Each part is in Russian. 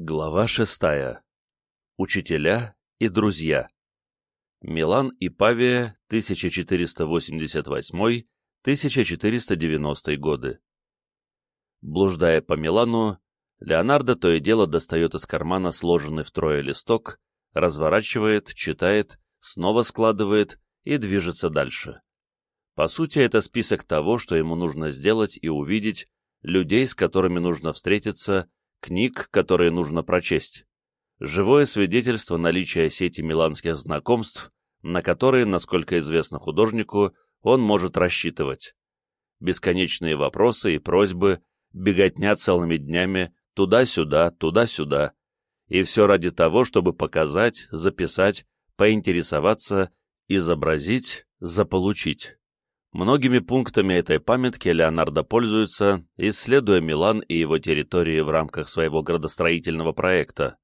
Глава шестая. Учителя и друзья. Милан и Павия, 1488-1490 годы. Блуждая по Милану, Леонардо то и дело достает из кармана сложенный втрое листок, разворачивает, читает, снова складывает и движется дальше. По сути, это список того, что ему нужно сделать и увидеть, людей, с которыми нужно встретиться, книг, которые нужно прочесть, живое свидетельство наличия сети миланских знакомств, на которые, насколько известно художнику, он может рассчитывать. Бесконечные вопросы и просьбы, беготня целыми днями, туда-сюда, туда-сюда, и все ради того, чтобы показать, записать, поинтересоваться, изобразить, заполучить. Многими пунктами этой памятки Леонардо пользуется, исследуя Милан и его территории в рамках своего градостроительного проекта.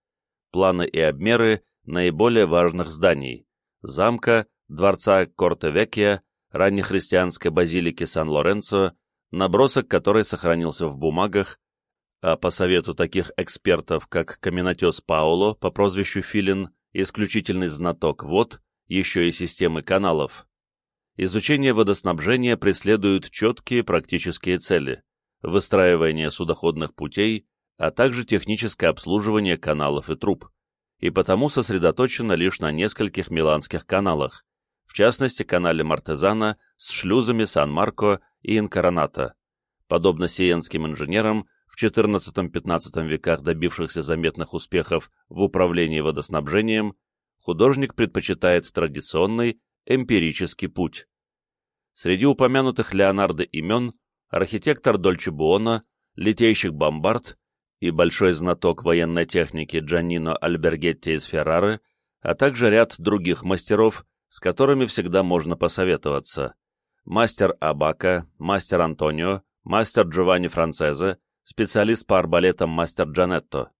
Планы и обмеры наиболее важных зданий – замка, дворца Корте-Векья, раннехристианской базилики Сан-Лоренцо, набросок которой сохранился в бумагах, а по совету таких экспертов, как каменотес Пауло по прозвищу Филин, исключительный знаток вод, еще и системы каналов, изучение водоснабжения преследует четкие практические цели – выстраивание судоходных путей, а также техническое обслуживание каналов и труб, и потому сосредоточено лишь на нескольких миланских каналах, в частности канале Мартезана с шлюзами Сан-Марко и Инкараната. Подобно сиенским инженерам, в XIV-XV веках добившихся заметных успехов в управлении водоснабжением, художник предпочитает традиционный эмпирический путь. Среди упомянутых Леонардо имен архитектор Дольче Буона, литейщик Бомбард и большой знаток военной техники Джаннино Альбергетти из Феррары, а также ряд других мастеров, с которыми всегда можно посоветоваться. Мастер Абака, мастер Антонио, мастер Джованни Францезе, специалист по арбалетам мастер Джанетто.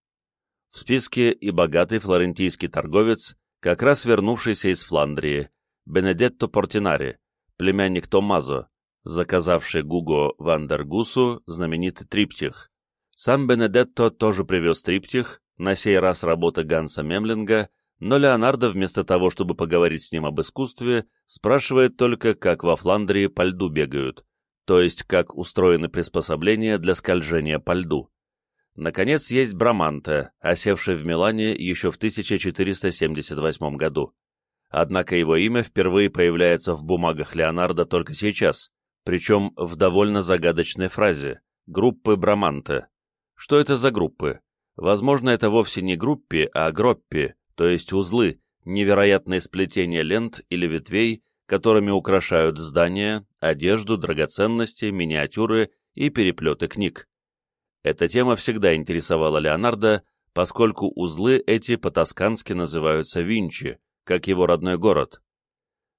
В списке и богатый флорентийский торговец, как раз вернувшийся из Фландрии, Бенедетто Портинари, племянник Томмазо, заказавший Гуго Вандергусу знаменитый триптих. Сам Бенедетто тоже привез триптих, на сей раз работа Ганса Мемлинга, но Леонардо вместо того, чтобы поговорить с ним об искусстве, спрашивает только, как во Фландрии по льду бегают, то есть как устроены приспособления для скольжения по льду. Наконец, есть Браманте, осевший в Милане еще в 1478 году однако его имя впервые появляется в бумагах Леонардо только сейчас, причем в довольно загадочной фразе «группы Браманте». Что это за группы? Возможно, это вовсе не группы, а гроппи, то есть узлы, невероятные сплетения лент или ветвей, которыми украшают здания, одежду, драгоценности, миниатюры и переплеты книг. Эта тема всегда интересовала Леонардо, поскольку узлы эти по-тоскански называются винчи, как его родной город.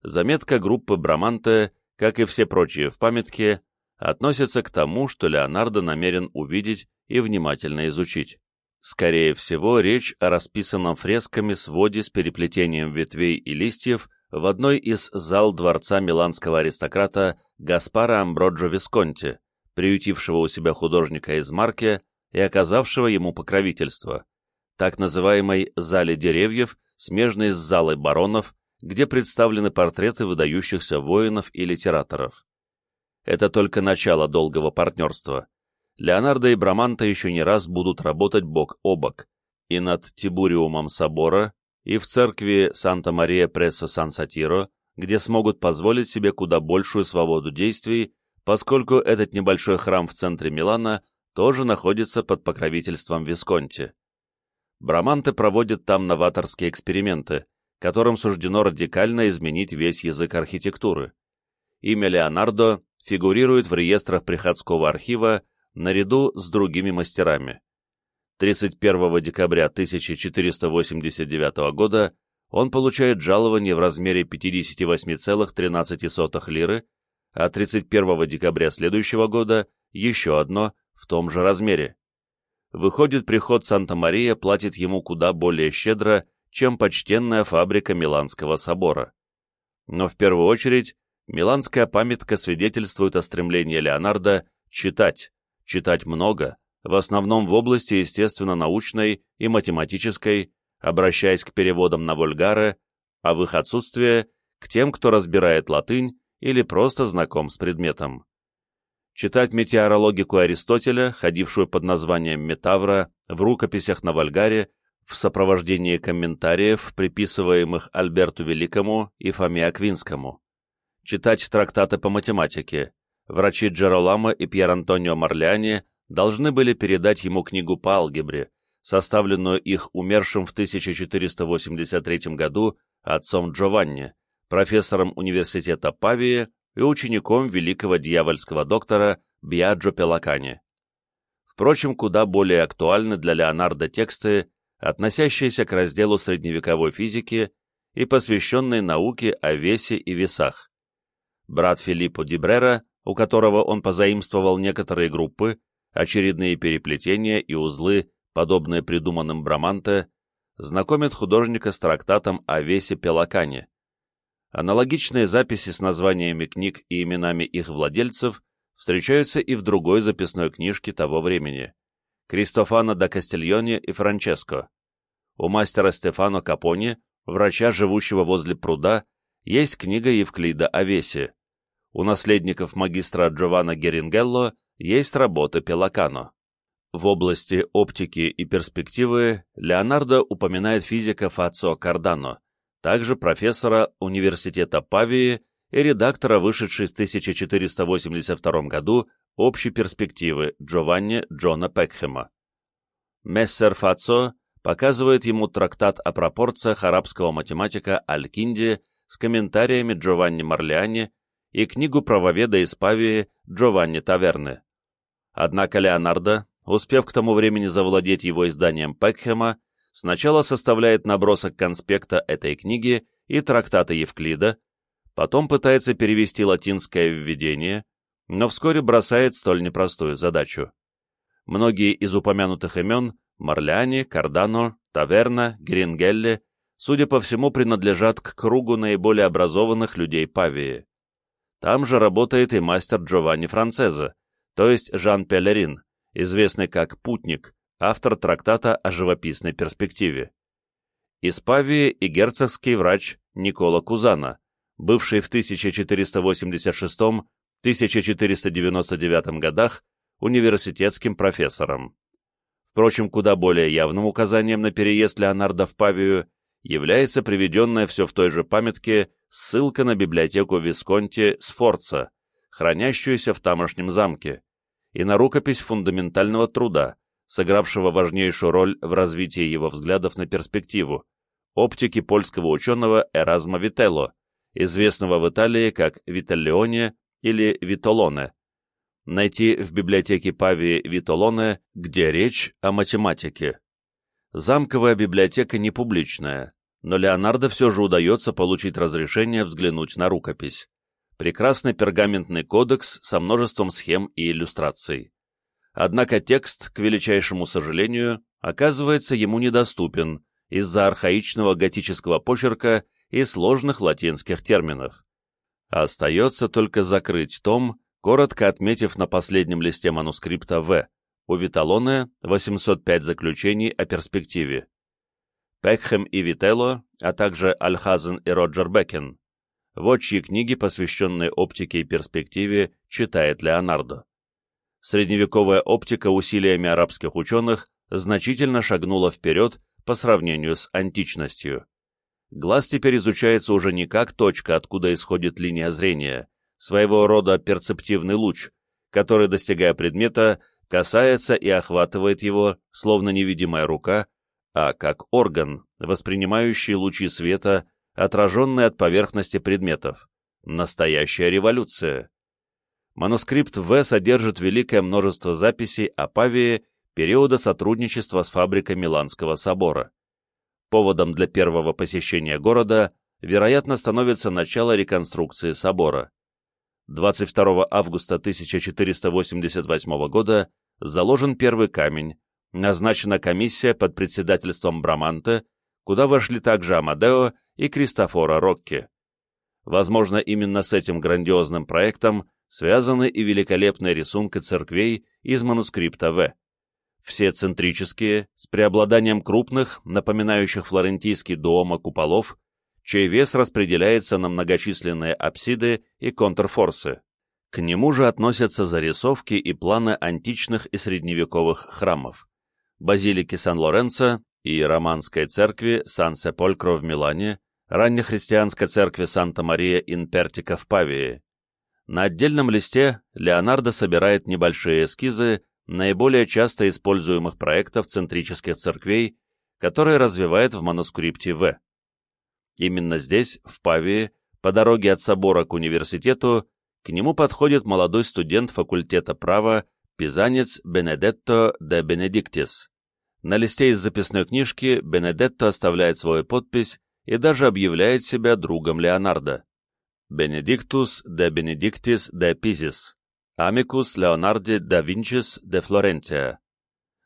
Заметка группы Браманте, как и все прочие в памятке, относится к тому, что Леонардо намерен увидеть и внимательно изучить. Скорее всего, речь о расписанном фресками своде с переплетением ветвей и листьев в одной из зал дворца миланского аристократа Гаспара Амброджо Висконти, приютившего у себя художника из Марке и оказавшего ему покровительство, так называемой «зале деревьев», смежной с залой баронов, где представлены портреты выдающихся воинов и литераторов. Это только начало долгого партнерства. Леонардо и Браманта еще не раз будут работать бок о бок, и над Тибуриумом собора, и в церкви Санта-Мария-Прессо-Сан-Сатиро, где смогут позволить себе куда большую свободу действий, поскольку этот небольшой храм в центре Милана тоже находится под покровительством Висконти. Браманте проводит там новаторские эксперименты, которым суждено радикально изменить весь язык архитектуры. Имя Леонардо фигурирует в реестрах приходского архива наряду с другими мастерами. 31 декабря 1489 года он получает жалование в размере 58,13 лиры, а 31 декабря следующего года еще одно в том же размере. Выходит, приход Санта-Мария платит ему куда более щедро, чем почтенная фабрика Миланского собора. Но в первую очередь Миланская памятка свидетельствует о стремлении Леонардо читать, читать много, в основном в области естественно-научной и математической, обращаясь к переводам на вульгары, а в их отсутствие — к тем, кто разбирает латынь или просто знаком с предметом. Читать метеорологику Аристотеля, ходившую под названием Метавра, в рукописях на Вольгаре, в сопровождении комментариев, приписываемых Альберту Великому и Фоме Аквинскому. Читать трактаты по математике. Врачи Джеролама и Пьер Антонио Марлиани должны были передать ему книгу по алгебре, составленную их умершим в 1483 году отцом Джованни, профессором университета Павии и учеником великого дьявольского доктора Биаджо Пелакани. Впрочем, куда более актуальны для Леонардо тексты, относящиеся к разделу средневековой физики и посвященные науке о весе и весах. Брат Филиппо Дибрера, у которого он позаимствовал некоторые группы, очередные переплетения и узлы, подобные придуманным Браманте, знакомит художника с трактатом о весе Пелакане. Аналогичные записи с названиями книг и именами их владельцев встречаются и в другой записной книжке того времени – Кристофано да Кастильоне и Франческо. У мастера Стефано Капони, врача, живущего возле пруда, есть книга Евклида о весе. У наследников магистра Джованна Герингелло есть работа Пелакано. В области оптики и перспективы Леонардо упоминает физика Фацо Кардано, также профессора Университета Павии и редактора, вышедшей в 1482 году «Общей перспективы» Джованни Джона Пекхема. Мессер Фацо показывает ему трактат о пропорциях арабского математика Аль-Кинди с комментариями Джованни Марлиани и книгу правоведа из Павии Джованни Таверны. Однако Леонардо, успев к тому времени завладеть его изданием Пекхема, сначала составляет набросок конспекта этой книги и трактата Евклида, потом пытается перевести латинское введение, но вскоре бросает столь непростую задачу. Многие из упомянутых имен – Марляни, Кардано, Таверна, Грингелли – судя по всему, принадлежат к кругу наиболее образованных людей Павии. Там же работает и мастер Джованни Францезе, то есть Жан Пелерин, известный как «Путник», автор трактата о живописной перспективе. Из Павии и герцогский врач Никола Кузана, бывший в 1498-1499 годах университетским профессором. Впрочем, куда более явным указанием на переезд Леонардо в Павию является приведенная все в той же памятке ссылка на библиотеку Висконти Сфорца, хранящуюся в тамошнем замке, и на рукопись фундаментального труда, сыгравшего важнейшую роль в развитии его взглядов на перспективу, оптики польского ученого Эразма Вителло, известного в Италии как Вителлионе или Витолоне. Найти в библиотеке Павии Витолоне, где речь о математике. Замковая библиотека не публичная, но Леонардо все же удается получить разрешение взглянуть на рукопись. Прекрасный пергаментный кодекс со множеством схем и иллюстраций. Однако текст, к величайшему сожалению, оказывается ему недоступен из-за архаичного готического почерка и сложных латинских терминов. Остается только закрыть том, коротко отметив на последнем листе манускрипта В. У Виталоне 805 заключений о перспективе. Пекхэм и Вителло, а также Альхазен и Роджер Бекен. Вот чьи книги, посвященные оптике и перспективе, читает Леонардо средневековая оптика усилиями арабских ученых значительно шагнула вперед по сравнению с античностью. Глаз теперь изучается уже не как точка, откуда исходит линия зрения, своего рода перцептивный луч, который, достигая предмета, касается и охватывает его, словно невидимая рука, а как орган, воспринимающий лучи света, отраженные от поверхности предметов. Настоящая революция. Манускрипт В содержит великое множество записей о Павии периода сотрудничества с фабрикой Миланского собора. Поводом для первого посещения города, вероятно, становится начало реконструкции собора. 22 августа 1488 года заложен первый камень, назначена комиссия под председательством Браманте, куда вошли также Амадео и Кристофора Рокки. Возможно, именно с этим грандиозным проектом связаны и великолепные рисунки церквей из манускрипта В. все центрические, с преобладанием крупных, напоминающих флорентийский дуомо куполов, чей вес распределяется на многочисленные апсиды и контрфорсы. К нему же относятся зарисовки и планы античных и средневековых храмов, базилики Сан-Лоренцо и романской церкви Сан-Сеполькро в Милане, раннехристианской церкви Санта-Мария-ин-Пертика в Павии. На отдельном листе Леонардо собирает небольшие эскизы наиболее часто используемых проектов центрических церквей, которые развивает в манускрипте В. Именно здесь, в Павии, по дороге от собора к университету, к нему подходит молодой студент факультета права, пизанец Бенедетто де Бенедиктис. На листе из записной книжки Бенедетто оставляет свою подпись и даже объявляет себя другом Леонардо. Benedictus de Benedictis de Pisis, Amicus Leonardi da Vincis de Florentia.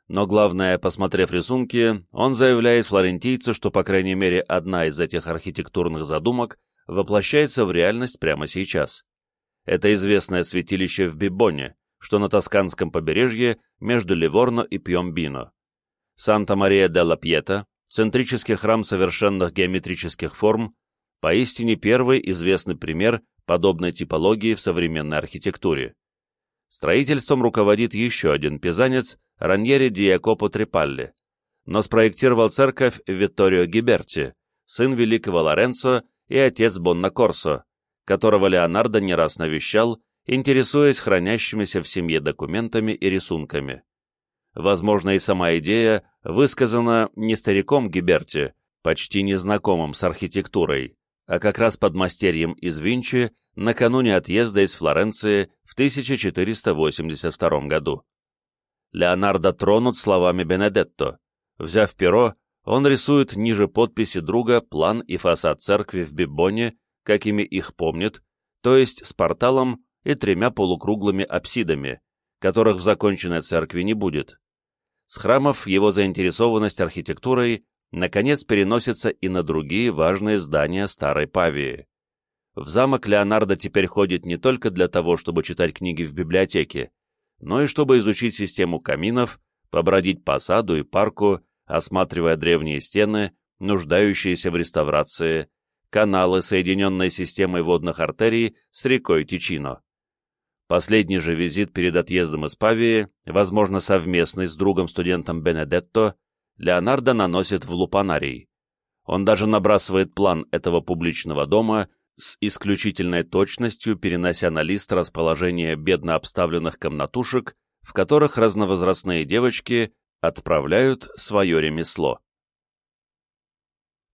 Но главное, посмотрев рисунки, он заявляет флорентийцу, что по крайней мере одна из этих архитектурных задумок воплощается в реальность прямо сейчас. Это известное святилище в Бибоне, что на Тосканском побережье между Ливорно и Пьомбино. Санта-Мария де ла Пьета, центрический храм совершенных геометрических форм, поистине первый известный пример подобной типологии в современной архитектуре. Строительством руководит еще один пизанец Раньери Диакопо Трипалли, но спроектировал церковь Витторио Гиберти, сын великого Лоренцо и отец Бонна Корсо, которого Леонардо не раз навещал, интересуясь хранящимися в семье документами и рисунками. Возможно, и сама идея высказана не стариком Гиберти, почти незнакомым с архитектурой, а как раз под мастерьем из Винчи накануне отъезда из Флоренции в 1482 году. Леонардо тронут словами Бенедетто. Взяв перо, он рисует ниже подписи друга план и фасад церкви в Бибоне, какими их помнит, то есть с порталом и тремя полукруглыми апсидами, которых в законченной церкви не будет. С храмов его заинтересованность архитектурой наконец переносится и на другие важные здания Старой Павии. В замок Леонардо теперь ходит не только для того, чтобы читать книги в библиотеке, но и чтобы изучить систему каминов, побродить по саду и парку, осматривая древние стены, нуждающиеся в реставрации, каналы, соединенные системой водных артерий с рекой Тичино. Последний же визит перед отъездом из Павии, возможно, совместный с другом-студентом Бенедетто, Леонардо наносит в лупанарий. Он даже набрасывает план этого публичного дома с исключительной точностью, перенося на лист расположение бедно обставленных комнатушек, в которых разновозрастные девочки отправляют свое ремесло.